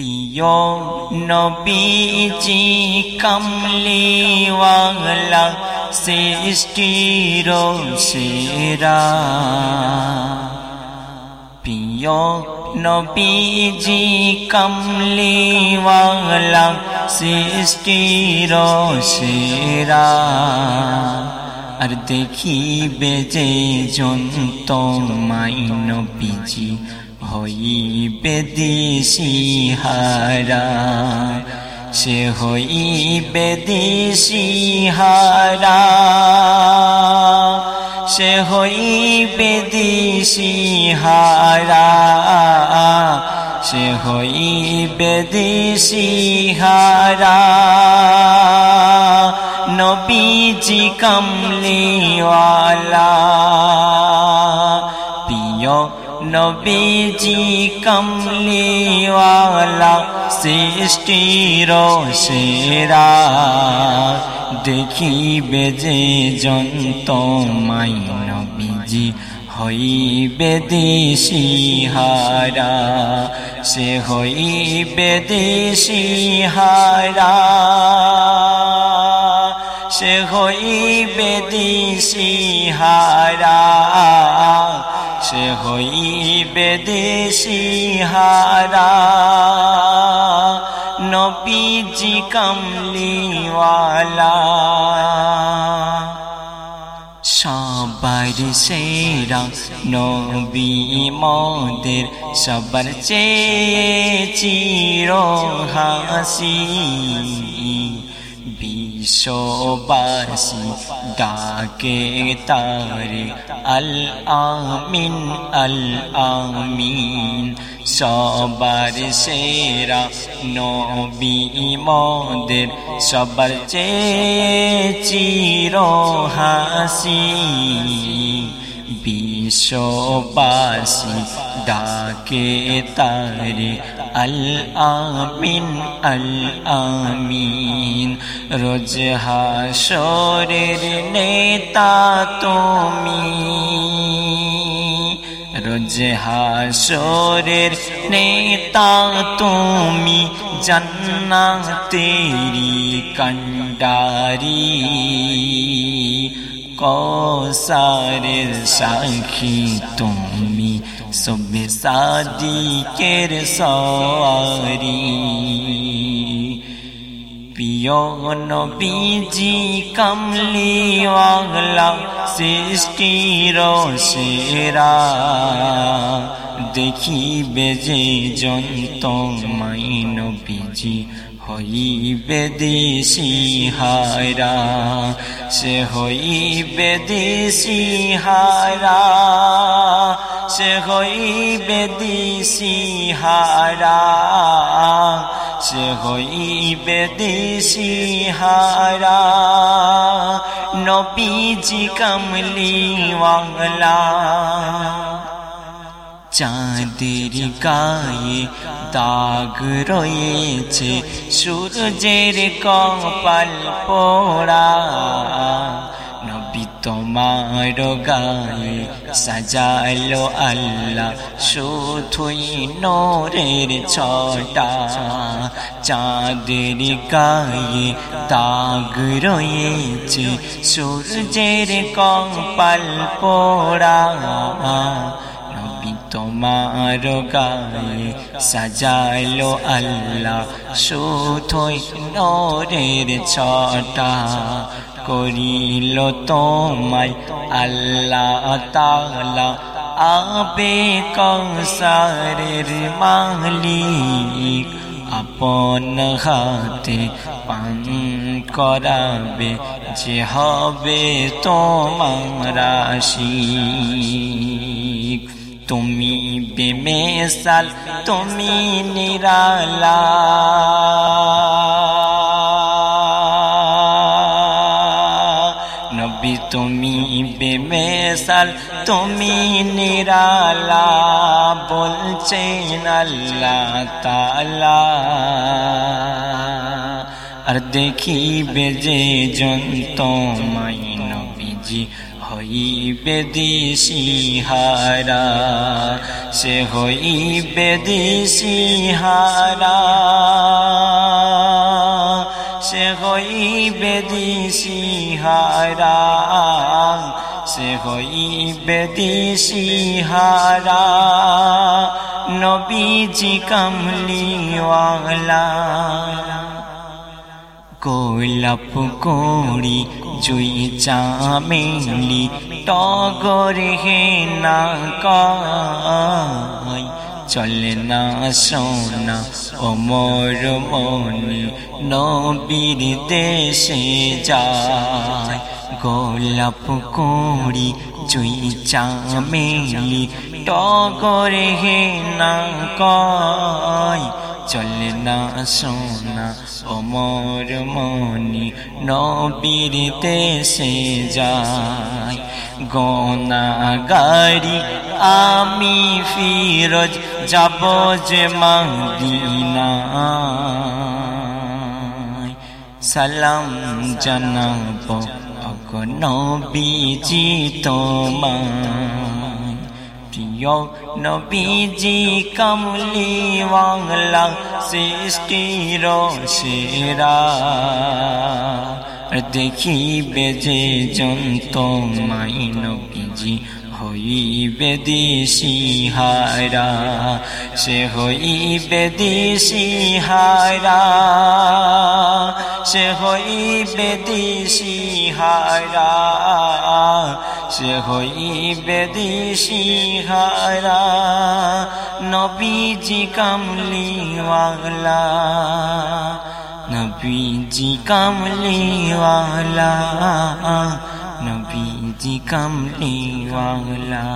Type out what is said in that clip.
প্রিয় নবীজি কমলিওয়ালা সৃষ্টির সেরা প্রিয় নবীজি কমলিওয়ালা সৃষ্টির সেরা আর দেখিবে যে জন্ত মাই নবীজি হইবে দিশিহারা সে হইবে দিশিহারা সে হইবে দিশিহারা সে হইবে দিশিহারা নবীজি কমলিওয়ালা। পিয় নবীজি কমলিওয়ালা, সৃষ্টির সেরা। দেখিবে যে জন্ত মাই নবীজি হইবে দিশিহারা। সে হইবে দিশিহারা। সে দিশিহারা নবীজি কমলিওয়ালা। সবার সেরা নবী মদের সবার চেয়ে চির হাসি বিশ্ববাসী ডাকে তারে আল আমিন আল আমিন সবার সেরা নবী মদের সবার চে চির হাসি বিশ্ববাসী ডাকে তারে আল আমিন আল আমিন রোজ হাসরের নেতা তুমি। রোজ হাসরের নেতা তুমি তেরি কন্ডারি কৌসারের সাক্ষী তুমি সবে সাদিকের সওয়ারি প্রিয় নবীজি কমলিওয়ালা সৃষ্টির সেরা। দেখিবে যে জন্ত মাই নবীজি হইবে দিশিহারা সে হইবে দিশিহারা সে হইবে দিশিহারা সে হইবে দিশিহারা নবীজি কমলিওয়ালা চাঁদের গায়ে দাগ রয়েছে, সূর্যের কপাল পোড়া। নবী তোমার গায়ে সাজালো আল্লাহ, শুধুই নোরের ছটা। চাঁদের গায়ে দাগ রয়েছে, সূর্যের কপাল পোড়া। তোমার গায়ে সাজালো আল্লাহ, শুধুই নরের ছটা করিল তোমায় আল্লাহ তালা আবে কৌসারের মালিক, আপন হাতে পান করাবে যে হবে তোমার আশিক তুমি বেমেসাল, তুমি নিরালা। নবী, তুমি বেমেসাল, তুমি নিরালা, বলছেন আল্লাহ তালা আর দেখিবে যে জন্ত মাই নবীজি হইবে দিশিহারা সে হইবে দিশিহারা সে হইবে দিশিহারা সে হইবে দিশিহারা নবীজি কমলিওয়ালা গোলাপ কোড়ি জুই চামেলি টগর হে না কাই। চলে না সোনা অমর মনি নবীর দেশে যায়। গোলাপ কোড়ি জুই চামেলি টগর হে না কয় চলে না সোনা, অমর মনি নবীর দেশে যায়। গনা গাড়ি আমি ফিরজ যাব যে মদিনা সালাম জানাব নবীজি তোমায়। প্রিয় নবীজি কমলি বাংলা সৃষ্টির সেরা দেখিবে যে জন্ত মাই নবীজি, হইবে দিশিহারা সে হইবে দিশিহারা সে হইবে দিশিহারা সে হইবে দিশিহারা নবীজি কামলি ওয়ালা নবীজি কামলি ওয়ালা নবীজি কামলিওয়ালা।